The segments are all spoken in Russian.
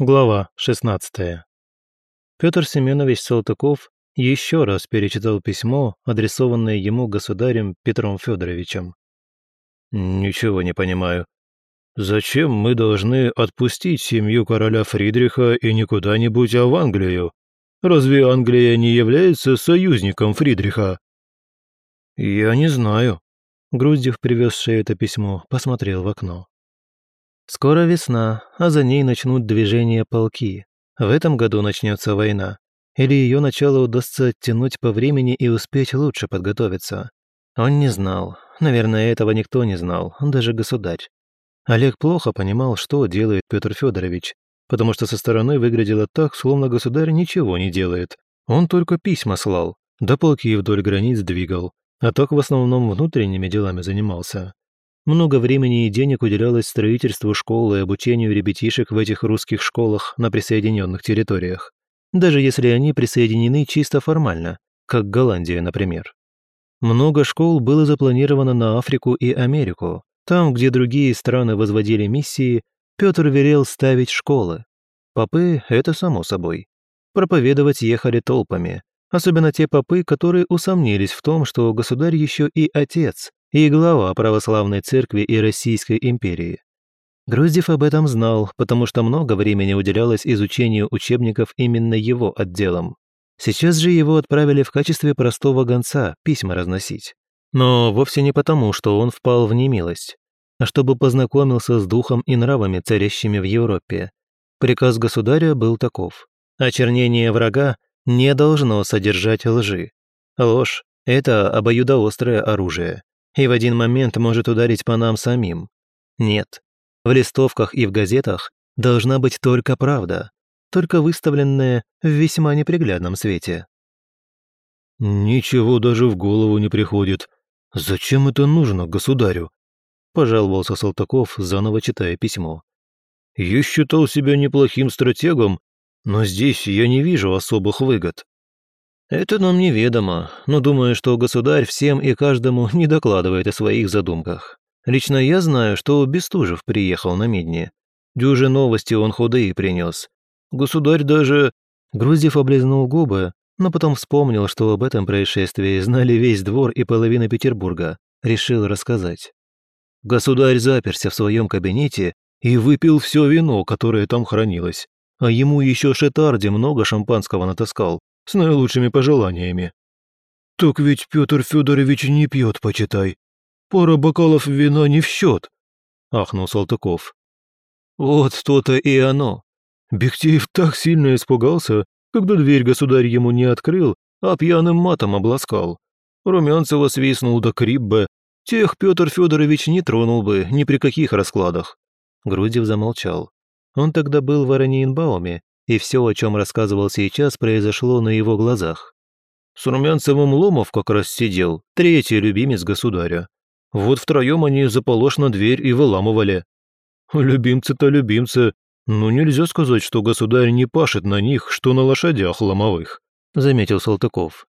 Глава 16. Петр Семенович Салтыков еще раз перечитал письмо, адресованное ему государем Петром Федоровичем. «Ничего не понимаю. Зачем мы должны отпустить семью короля Фридриха и не куда-нибудь, а в Англию? Разве Англия не является союзником Фридриха?» «Я не знаю». Груздев, привезший это письмо, посмотрел в окно. Скоро весна, а за ней начнут движение полки. В этом году начнется война. Или ее начало удастся оттянуть по времени и успеть лучше подготовиться. Он не знал. Наверное, этого никто не знал, даже государь. Олег плохо понимал, что делает Петр Федорович, потому что со стороны выглядело так, словно государь ничего не делает. Он только письма слал, да полки вдоль границ двигал, а так в основном внутренними делами занимался. Много времени и денег уделялось строительству школы и обучению ребятишек в этих русских школах на присоединенных территориях, даже если они присоединены чисто формально, как Голландия, например. Много школ было запланировано на Африку и Америку. Там, где другие страны возводили миссии, Петр велел ставить школы. Попы – это само собой. Проповедовать ехали толпами, особенно те попы, которые усомнились в том, что государь еще и отец, и глава православной церкви и Российской империи. Груздев об этом знал, потому что много времени уделялось изучению учебников именно его отделом. Сейчас же его отправили в качестве простого гонца письма разносить. Но вовсе не потому, что он впал в немилость, а чтобы познакомился с духом и нравами, царящими в Европе. Приказ государя был таков. Очернение врага не должно содержать лжи. Ложь – это обоюдоострое оружие и в один момент может ударить по нам самим. Нет. В листовках и в газетах должна быть только правда, только выставленная в весьма неприглядном свете. «Ничего даже в голову не приходит. Зачем это нужно государю?» – пожаловался Салтыков, заново читая письмо. «Я считал себя неплохим стратегом, но здесь я не вижу особых выгод». Это нам неведомо, но думаю, что государь всем и каждому не докладывает о своих задумках. Лично я знаю, что Бестужев приехал на Медне. Дюже новости он худые принес. Государь даже...» Груздев облизнул губы, но потом вспомнил, что об этом происшествии знали весь двор и половина Петербурга. Решил рассказать. Государь заперся в своем кабинете и выпил все вино, которое там хранилось. А ему еще Шетарди много шампанского натаскал, с наилучшими пожеланиями. «Так ведь Петр Федорович не пьет, почитай. Пара бокалов вина не в счет», — ахнул Салтыков. «Вот то-то и оно. Бехтеев так сильно испугался, когда дверь государь ему не открыл, а пьяным матом обласкал. Румянцева свистнул до Криббе. Тех Петр Федорович не тронул бы ни при каких раскладах». Грудев замолчал. Он тогда был в Араньинбауме и все, о чем рассказывал сейчас, произошло на его глазах. С Румянцевым Ломов как раз сидел, третий любимец государя. Вот втроем они заполошно дверь и выламывали. Любимцы-то любимцы, но нельзя сказать, что государь не пашет на них, что на лошадях ломовых, заметил Салтыков.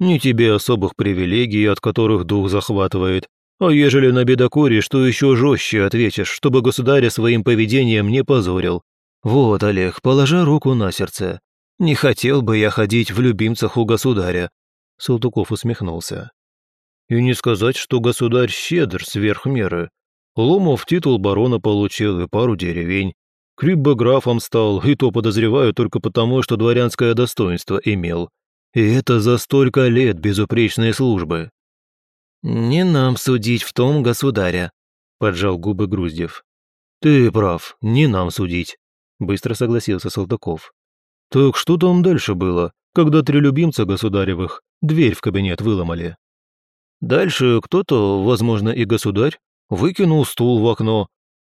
Не тебе особых привилегий, от которых дух захватывает, а ежели на бедокоре, что еще жестче ответишь, чтобы государя своим поведением не позорил, «Вот, Олег, положа руку на сердце. Не хотел бы я ходить в любимцах у государя», — Салтуков усмехнулся. «И не сказать, что государь щедр сверх меры. Ломов титул барона получил и пару деревень. Криббо графом стал, и то подозреваю только потому, что дворянское достоинство имел. И это за столько лет безупречной службы». «Не нам судить в том государя», — поджал губы Груздев. «Ты прав, не нам судить», – быстро согласился Салтыков. «Так что там дальше было, когда три любимца государевых дверь в кабинет выломали?» «Дальше кто-то, возможно, и государь, выкинул стул в окно».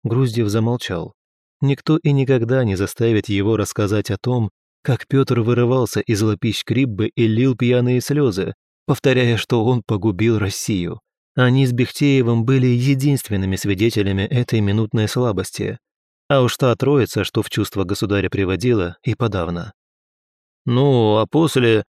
Груздев замолчал. Никто и никогда не заставит его рассказать о том, как Петр вырывался из лапищ Криббы и лил пьяные слезы, повторяя, что он погубил Россию. Они с Бехтеевым были единственными свидетелями этой минутной слабости, а уж та троица, что в чувство государя приводила, и подавно. Ну, а после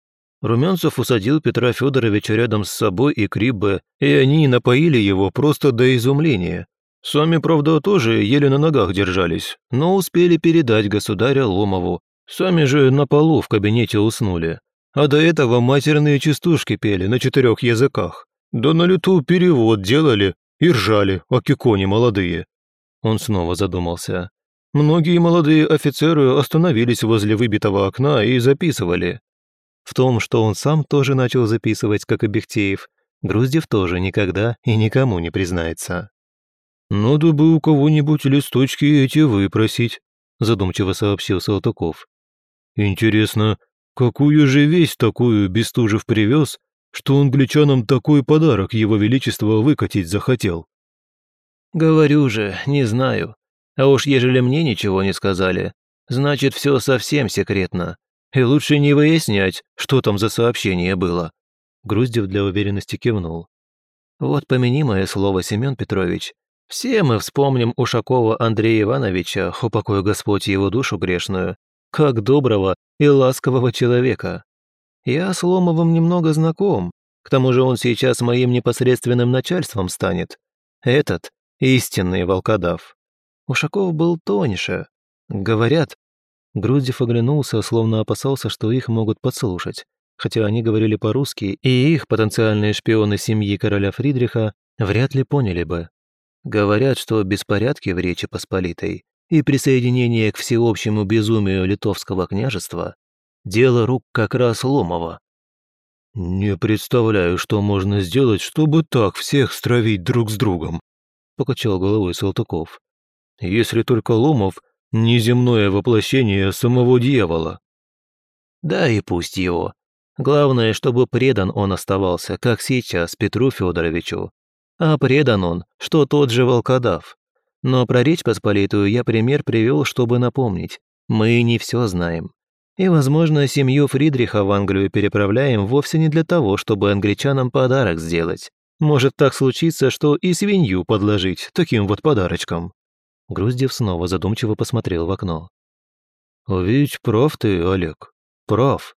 Румянцев усадил Петра Федоровича рядом с собой и Криббе, и они напоили его просто до изумления. Сами, правда, тоже еле на ногах держались, но успели передать государя Ломову. Сами же на полу в кабинете уснули. А до этого матерные частушки пели на четырех языках. Да на лету перевод делали и ржали, а кикони молодые. Он снова задумался. Многие молодые офицеры остановились возле выбитого окна и записывали. В том, что он сам тоже начал записывать, как и Бехтеев, Груздев тоже никогда и никому не признается. «Надо бы у кого-нибудь листочки эти выпросить», задумчиво сообщил Салтыков. «Интересно, какую же весть такую Бестужев привез, что англичанам такой подарок его Величества выкатить захотел?» «Говорю же, не знаю. А уж ежели мне ничего не сказали, значит, все совсем секретно. И лучше не выяснять, что там за сообщение было». Груздев для уверенности кивнул. «Вот помяни мое слово, Семен Петрович. Все мы вспомним Ушакова Андрея Ивановича, упокой Господь его душу грешную, как доброго и ласкового человека. Я с Ломовым немного знаком, к тому же он сейчас моим непосредственным начальством станет. Этот истинный волкодав. Ушаков был тоньше. Говорят, Груздев оглянулся, словно опасался, что их могут подслушать, хотя они говорили по-русски, и их потенциальные шпионы семьи короля Фридриха вряд ли поняли бы. Говорят, что беспорядки в Речи Посполитой и присоединение к всеобщему безумию литовского княжества – дело рук как раз Ломова. «Не представляю, что можно сделать, чтобы так всех стравить друг с другом», — покачал головой Салтыков. «Если только Ломов — неземное воплощение самого дьявола». «Да и пусть его. Главное, чтобы предан он оставался, как сейчас, Петру Федоровичу. А предан он, что тот же волкодав. Но про Речь Посполитую я пример привел, чтобы напомнить. Мы не все знаем. И, возможно, семью Фридриха в Англию переправляем вовсе не для того, чтобы англичанам подарок сделать. Может так случиться, что и свинью подложить таким вот подарочком». Груздев снова задумчиво посмотрел в окно. «А «Ведь прав ты, Олег, прав.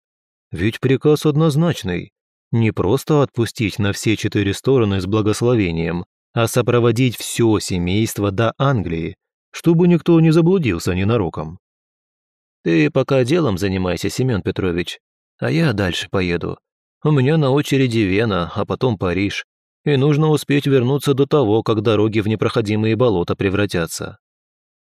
Ведь приказ однозначный. Не просто отпустить на все четыре стороны с благословением, а сопроводить все семейство до Англии, чтобы никто не заблудился ненароком». «Ты пока делом занимайся, Семен Петрович, а я дальше поеду. У меня на очереди Вена, а потом Париж и нужно успеть вернуться до того, как дороги в непроходимые болота превратятся.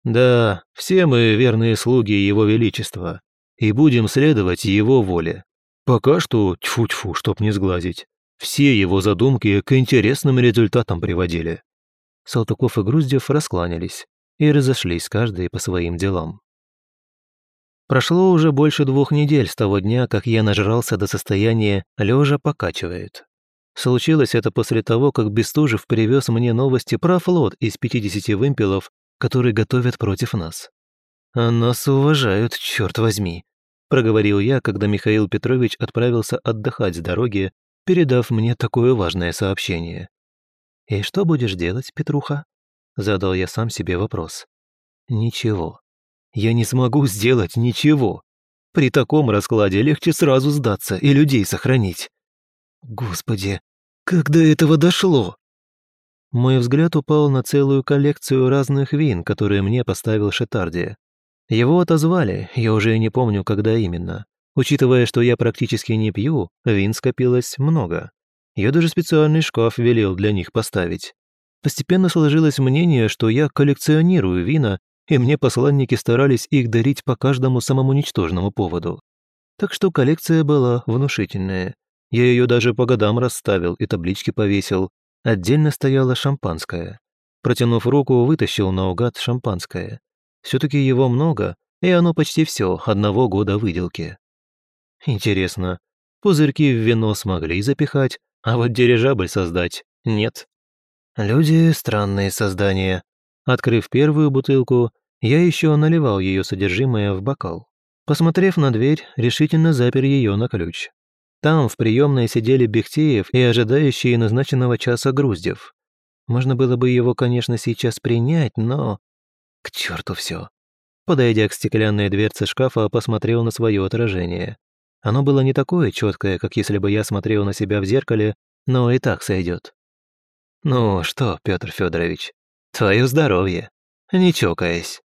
Да, все мы верные слуги Его Величества, и будем следовать Его воле. Пока что, тьфу-тьфу, чтоб не сглазить, все его задумки к интересным результатам приводили. Салтыков и Груздев раскланялись и разошлись каждый по своим делам. Прошло уже больше двух недель с того дня, как я нажрался до состояния «лежа покачивает». Случилось это после того, как Бестужев привез мне новости про флот из 50 вымпелов, который готовят против нас. «А нас уважают, черт возьми», — проговорил я, когда Михаил Петрович отправился отдыхать с дороги, передав мне такое важное сообщение. «И что будешь делать, Петруха?» — задал я сам себе вопрос. «Ничего. Я не смогу сделать ничего. При таком раскладе легче сразу сдаться и людей сохранить». «Господи, как до этого дошло? Мой взгляд упал на целую коллекцию разных вин, которые мне поставил Шетарди. Его отозвали, я уже не помню, когда именно. Учитывая, что я практически не пью, вин скопилось много. Я даже специальный шкаф велел для них поставить. Постепенно сложилось мнение, что я коллекционирую вина, и мне посланники старались их дарить по каждому самому ничтожному поводу. Так что коллекция была внушительная. Я ее даже по годам расставил и таблички повесил. Отдельно стояла шампанское. Протянув руку, вытащил наугад шампанское. Все-таки его много, и оно почти все одного года выделки. Интересно, пузырьки в вино смогли запихать, а вот дирижабль создать нет. Люди — странные создания. Открыв первую бутылку, я еще наливал ее содержимое в бокал. Посмотрев на дверь, решительно запер ее на ключ. Там в приемной сидели Бехтеев и ожидающие назначенного часа Груздев. Можно было бы его, конечно, сейчас принять, но... К черту все. Подойдя к стеклянной дверце шкафа, посмотрел на свое отражение. Оно было не такое четкое, как если бы я смотрел на себя в зеркале, но и так сойдет. Ну что, Петр Федорович, твое здоровье. Не чокаясь.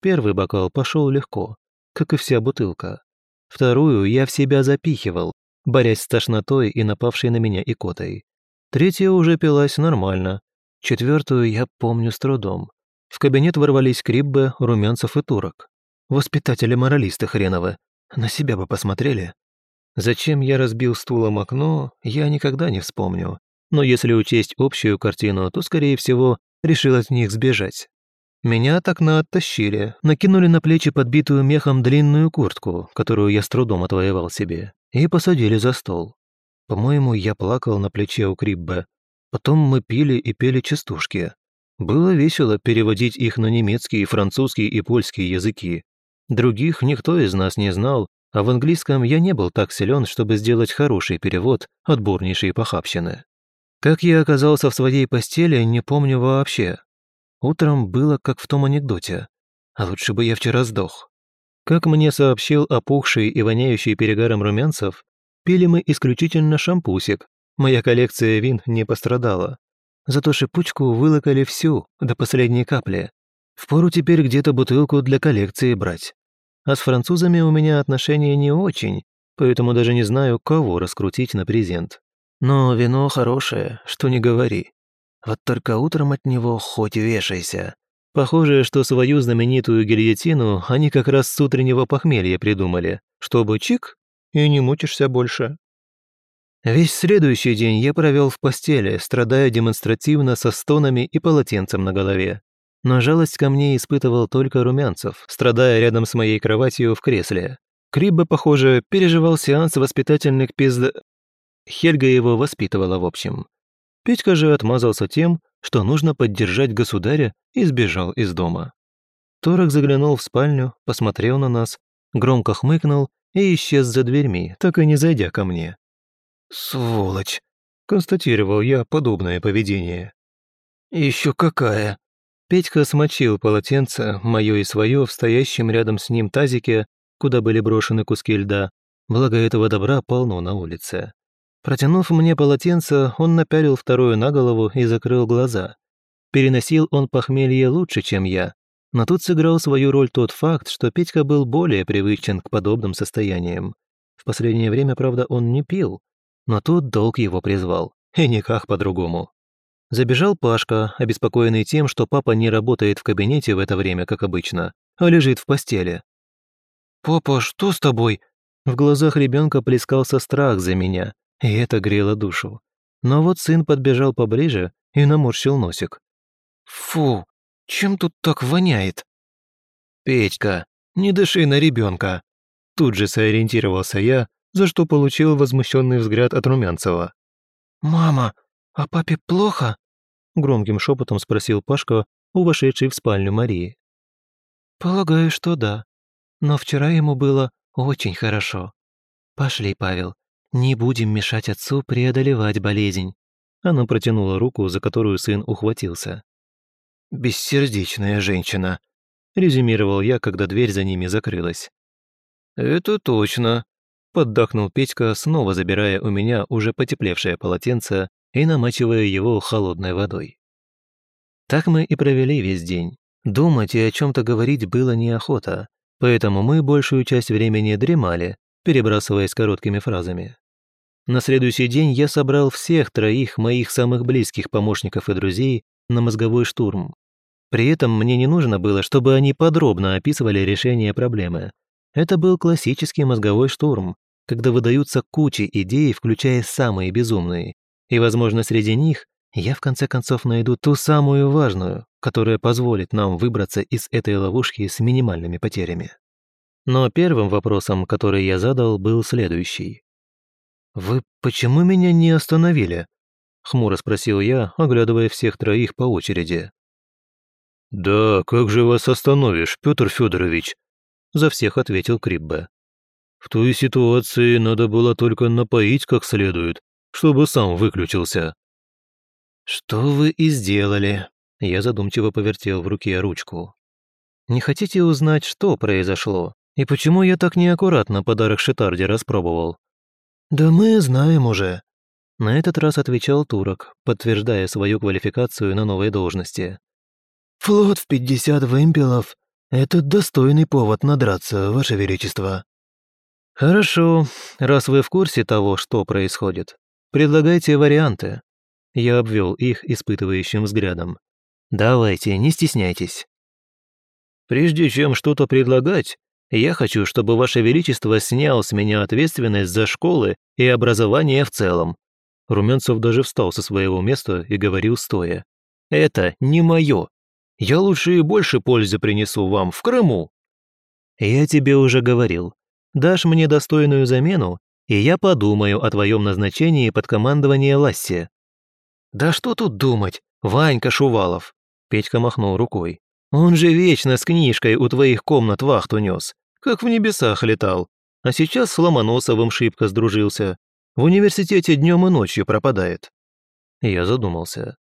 Первый бокал пошел легко, как и вся бутылка. Вторую я в себя запихивал, борясь с тошнотой и напавшей на меня икотой. Третья уже пилась нормально. Четвертую я помню с трудом. В кабинет ворвались Криббе, Румянцев и Турок. Воспитатели-моралисты хреновы. На себя бы посмотрели. Зачем я разбил стулом окно, я никогда не вспомню. Но если учесть общую картину, то, скорее всего, решил от них сбежать. Меня от окна оттащили, накинули на плечи подбитую мехом длинную куртку, которую я с трудом отвоевал себе и посадили за стол. По-моему, я плакал на плече у Криббе. Потом мы пили и пели частушки. Было весело переводить их на немецкий, французский и польский языки. Других никто из нас не знал, а в английском я не был так силен, чтобы сделать хороший перевод от бурнейшей похабщины. Как я оказался в своей постели, не помню вообще. Утром было как в том анекдоте. А лучше бы я вчера сдох. Как мне сообщил опухший и воняющий перегаром румянцев, пили мы исключительно шампусик, моя коллекция вин не пострадала. Зато шипучку вылокали всю, до последней капли. Впору теперь где-то бутылку для коллекции брать. А с французами у меня отношения не очень, поэтому даже не знаю, кого раскрутить на презент. Но вино хорошее, что не говори. Вот только утром от него хоть вешайся. Похоже, что свою знаменитую гильотину они как раз с утреннего похмелья придумали, чтобы чик и не мучишься больше. Весь следующий день я провел в постели, страдая демонстративно со стонами и полотенцем на голове. Но жалость ко мне испытывал только Румянцев, страдая рядом с моей кроватью в кресле. Криба, похоже, переживал сеанс воспитательных пизд... Хельга его воспитывала, в общем. Петька же отмазался тем, что нужно поддержать государя, и сбежал из дома. Торок заглянул в спальню, посмотрел на нас, громко хмыкнул и исчез за дверьми, так и не зайдя ко мне. «Сволочь!» — констатировал я подобное поведение. «Еще какая!» Петька смочил полотенце, мое и свое, в стоящем рядом с ним тазике, куда были брошены куски льда, благо этого добра полно на улице. Протянув мне полотенце, он напялил вторую на голову и закрыл глаза. Переносил он похмелье лучше, чем я, но тут сыграл свою роль тот факт, что Петька был более привычен к подобным состояниям. В последнее время, правда, он не пил, но тут долг его призвал, и никак по-другому. Забежал Пашка, обеспокоенный тем, что папа не работает в кабинете в это время, как обычно, а лежит в постели. «Папа, что с тобой?» В глазах ребенка плескался страх за меня, и это грело душу. Но вот сын подбежал поближе и наморщил носик. «Фу, чем тут так воняет?» «Петька, не дыши на ребенка. Тут же сориентировался я, за что получил возмущенный взгляд от Румянцева. «Мама, а папе плохо?» Громким шепотом спросил Пашка у в спальню Марии. «Полагаю, что да. Но вчера ему было очень хорошо. Пошли, Павел, «Не будем мешать отцу преодолевать болезнь». Она протянула руку, за которую сын ухватился. «Бессердечная женщина», — резюмировал я, когда дверь за ними закрылась. «Это точно», — поддакнул Петька, снова забирая у меня уже потеплевшее полотенце и намачивая его холодной водой. Так мы и провели весь день. Думать и о чем то говорить было неохота, поэтому мы большую часть времени дремали, перебрасываясь короткими фразами. На следующий день я собрал всех троих моих самых близких помощников и друзей на мозговой штурм. При этом мне не нужно было, чтобы они подробно описывали решение проблемы. Это был классический мозговой штурм, когда выдаются кучи идей, включая самые безумные. И, возможно, среди них я в конце концов найду ту самую важную, которая позволит нам выбраться из этой ловушки с минимальными потерями. Но первым вопросом, который я задал, был следующий. «Вы почему меня не остановили?» — хмуро спросил я, оглядывая всех троих по очереди. «Да, как же вас остановишь, Петр Федорович? за всех ответил Криббе. «В той ситуации надо было только напоить как следует, чтобы сам выключился». «Что вы и сделали?» — я задумчиво повертел в руке ручку. «Не хотите узнать, что произошло?» И почему я так неаккуратно подарок Шитарди распробовал? «Да мы знаем уже», — на этот раз отвечал турок, подтверждая свою квалификацию на новой должности. «Флот в пятьдесят вымпелов — это достойный повод надраться, Ваше Величество». «Хорошо, раз вы в курсе того, что происходит, предлагайте варианты». Я обвел их испытывающим взглядом. «Давайте, не стесняйтесь». «Прежде чем что-то предлагать, я хочу, чтобы Ваше Величество снял с меня ответственность за школы и образование в целом». Румянцев даже встал со своего места и говорил стоя. «Это не мое. Я лучше и больше пользы принесу вам в Крыму». «Я тебе уже говорил. Дашь мне достойную замену, и я подумаю о твоем назначении под командование Ласси». «Да что тут думать, Ванька Шувалов!» Петька махнул рукой. Он же вечно с книжкой у твоих комнат вахту нес, как в небесах летал, а сейчас с Ломоносовым шибко сдружился. В университете днем и ночью пропадает». Я задумался.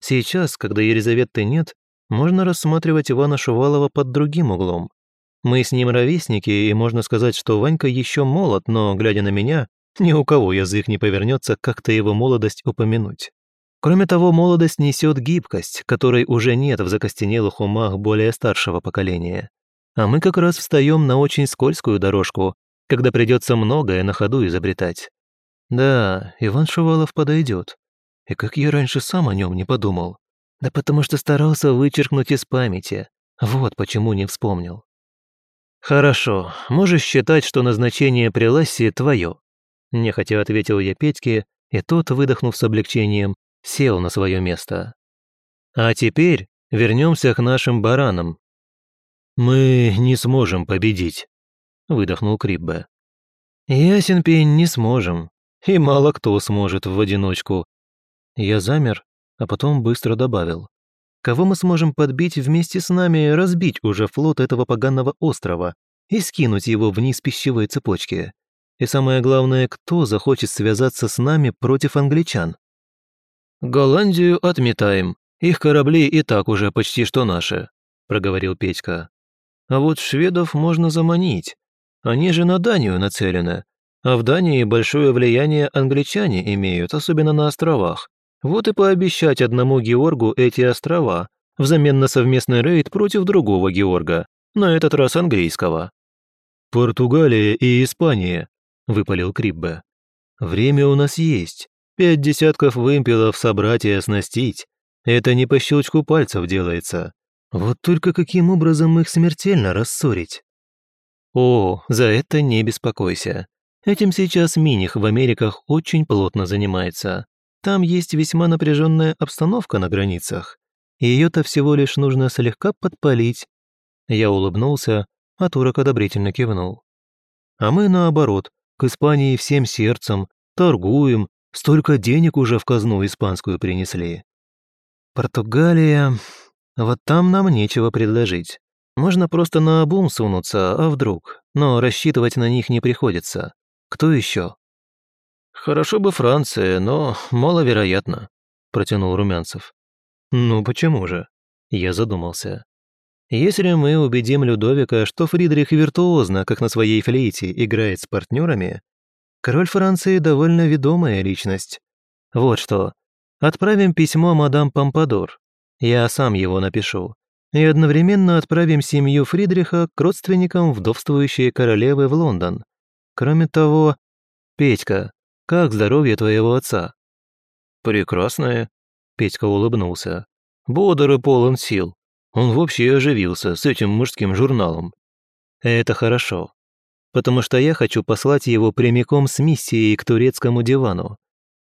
Сейчас, когда Елизаветы нет, можно рассматривать Ивана Шувалова под другим углом. Мы с ним ровесники, и можно сказать, что Ванька еще молод, но, глядя на меня, ни у кого язык не повернется как-то его молодость упомянуть. Кроме того, молодость несет гибкость, которой уже нет в закостенелых умах более старшего поколения. А мы как раз встаем на очень скользкую дорожку, когда придется многое на ходу изобретать. Да, Иван Шувалов подойдет. И как я раньше сам о нем не подумал. Да потому что старался вычеркнуть из памяти. Вот почему не вспомнил. «Хорошо, можешь считать, что назначение при Лассе твое», нехотя ответил я Петьке, и тот, выдохнув с облегчением, сел на свое место. А теперь вернемся к нашим баранам. Мы не сможем победить, выдохнул Криббе. Ясен пень, не сможем. И мало кто сможет в одиночку. Я замер, а потом быстро добавил. Кого мы сможем подбить вместе с нами, разбить уже флот этого поганого острова и скинуть его вниз пищевой цепочки? И самое главное, кто захочет связаться с нами против англичан? «Голландию отметаем. Их корабли и так уже почти что наши», – проговорил Петька. «А вот шведов можно заманить. Они же на Данию нацелены. А в Дании большое влияние англичане имеют, особенно на островах. Вот и пообещать одному Георгу эти острова, взамен на совместный рейд против другого Георга, на этот раз английского». «Португалия и Испания», – выпалил Криббе. «Время у нас есть. Пять десятков вымпелов собрать и оснастить. Это не по щелчку пальцев делается. Вот только каким образом их смертельно рассорить? О, за это не беспокойся. Этим сейчас Миних в Америках очень плотно занимается. Там есть весьма напряженная обстановка на границах. Ее-то всего лишь нужно слегка подпалить. Я улыбнулся, а Турок одобрительно кивнул. А мы, наоборот, к Испании всем сердцем, торгуем, Столько денег уже в казну испанскую принесли. Португалия... Вот там нам нечего предложить. Можно просто на обум сунуться, а вдруг. Но рассчитывать на них не приходится. Кто еще? «Хорошо бы Франция, но маловероятно», – протянул Румянцев. «Ну почему же?» – я задумался. «Если мы убедим Людовика, что Фридрих виртуозно, как на своей флейте, играет с партнерами, Король Франции довольно ведомая личность. Вот что. Отправим письмо мадам Помпадор. Я сам его напишу. И одновременно отправим семью Фридриха к родственникам вдовствующей королевы в Лондон. Кроме того, Петька, как здоровье твоего отца? Прекрасное. Петька улыбнулся. Бодр и полон сил. Он вообще оживился с этим мужским журналом. Это хорошо потому что я хочу послать его прямиком с миссией к турецкому дивану.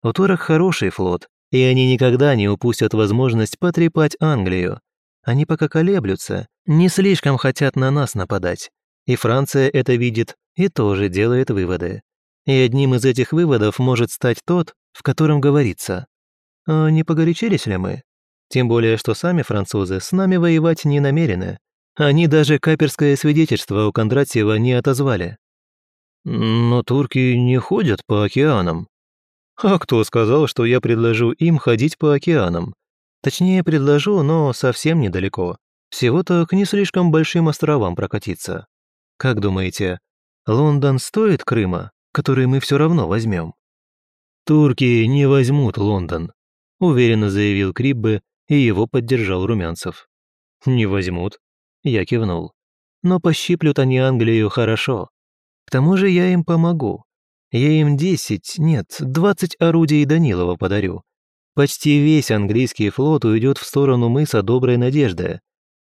У турок хороший флот, и они никогда не упустят возможность потрепать Англию. Они пока колеблются, не слишком хотят на нас нападать. И Франция это видит и тоже делает выводы. И одним из этих выводов может стать тот, в котором говорится. А не погорячились ли мы? Тем более, что сами французы с нами воевать не намерены. Они даже каперское свидетельство у Кондратьева не отозвали. Но турки не ходят по океанам. А кто сказал, что я предложу им ходить по океанам? Точнее, предложу, но совсем недалеко. Всего-то к не слишком большим островам прокатиться. Как думаете, Лондон стоит Крыма, который мы все равно возьмем? Турки не возьмут Лондон, уверенно заявил Криббе, и его поддержал Румянцев. Не возьмут. Я кивнул. Но пощиплют они Англию хорошо. К тому же я им помогу. Я им десять, нет, двадцать орудий Данилова подарю. Почти весь английский флот уйдет в сторону мыса Доброй Надежды.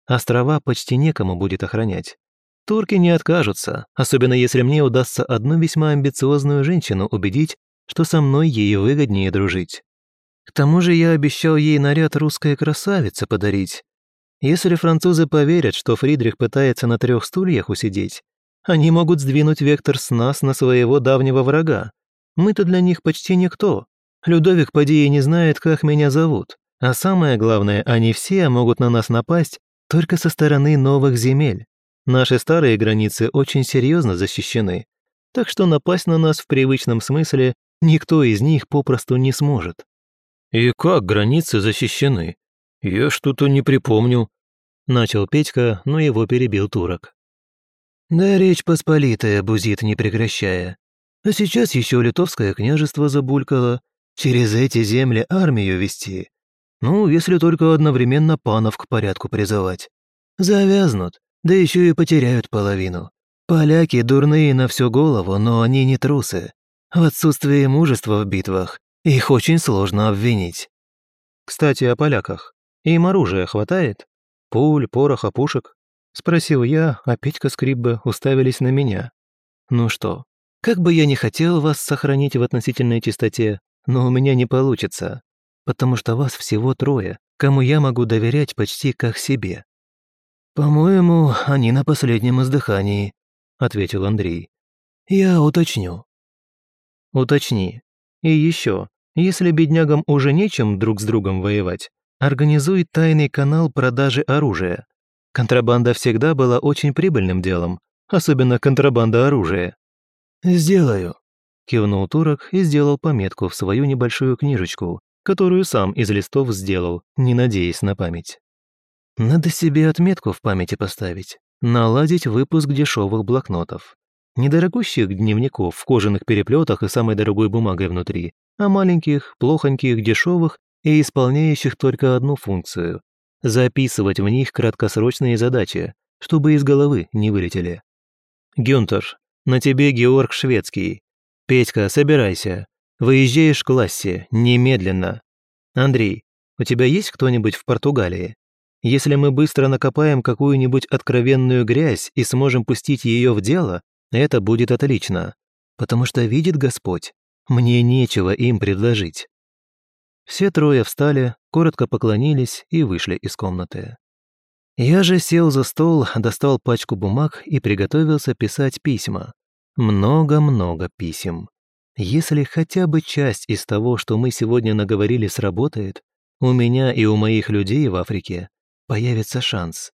Острова почти некому будет охранять. Турки не откажутся, особенно если мне удастся одну весьма амбициозную женщину убедить, что со мной ей выгоднее дружить. К тому же я обещал ей наряд русской красавицы подарить. Если французы поверят, что Фридрих пытается на трех стульях усидеть, они могут сдвинуть вектор с нас на своего давнего врага. Мы-то для них почти никто. Людовик поди не знает, как меня зовут. А самое главное, они все могут на нас напасть только со стороны новых земель. Наши старые границы очень серьезно защищены, так что напасть на нас в привычном смысле никто из них попросту не сможет». «И как границы защищены? Я что-то не припомню. Начал Петька, но его перебил турок. «Да речь посполитая бузит, не прекращая. А сейчас еще литовское княжество забулькало. Через эти земли армию вести. Ну, если только одновременно панов к порядку призывать. Завязнут, да еще и потеряют половину. Поляки дурные на всю голову, но они не трусы. В отсутствии мужества в битвах их очень сложно обвинить». «Кстати, о поляках. Им оружия хватает?» пуль, пороха, пушек?» – спросил я, а Петька с уставились на меня. «Ну что, как бы я ни хотел вас сохранить в относительной чистоте, но у меня не получится, потому что вас всего трое, кому я могу доверять почти как себе». «По-моему, они на последнем издыхании», — ответил Андрей. «Я уточню». «Уточни. И еще, если беднягам уже нечем друг с другом воевать, Организует тайный канал продажи оружия. Контрабанда всегда была очень прибыльным делом, особенно контрабанда оружия». «Сделаю», – кивнул турок и сделал пометку в свою небольшую книжечку, которую сам из листов сделал, не надеясь на память. «Надо себе отметку в памяти поставить, наладить выпуск дешевых блокнотов. Недорогущих дневников в кожаных переплетах и самой дорогой бумагой внутри, а маленьких, плохоньких, дешевых и исполняющих только одну функцию – записывать в них краткосрочные задачи, чтобы из головы не вылетели. «Гюнтер, на тебе Георг Шведский. Петька, собирайся. Выезжаешь в классе, немедленно. Андрей, у тебя есть кто-нибудь в Португалии? Если мы быстро накопаем какую-нибудь откровенную грязь и сможем пустить ее в дело, это будет отлично. Потому что видит Господь, мне нечего им предложить. Все трое встали, коротко поклонились и вышли из комнаты. Я же сел за стол, достал пачку бумаг и приготовился писать письма. Много-много писем. Если хотя бы часть из того, что мы сегодня наговорили, сработает, у меня и у моих людей в Африке появится шанс.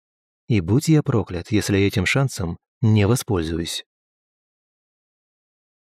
И будь я проклят, если этим шансом не воспользуюсь.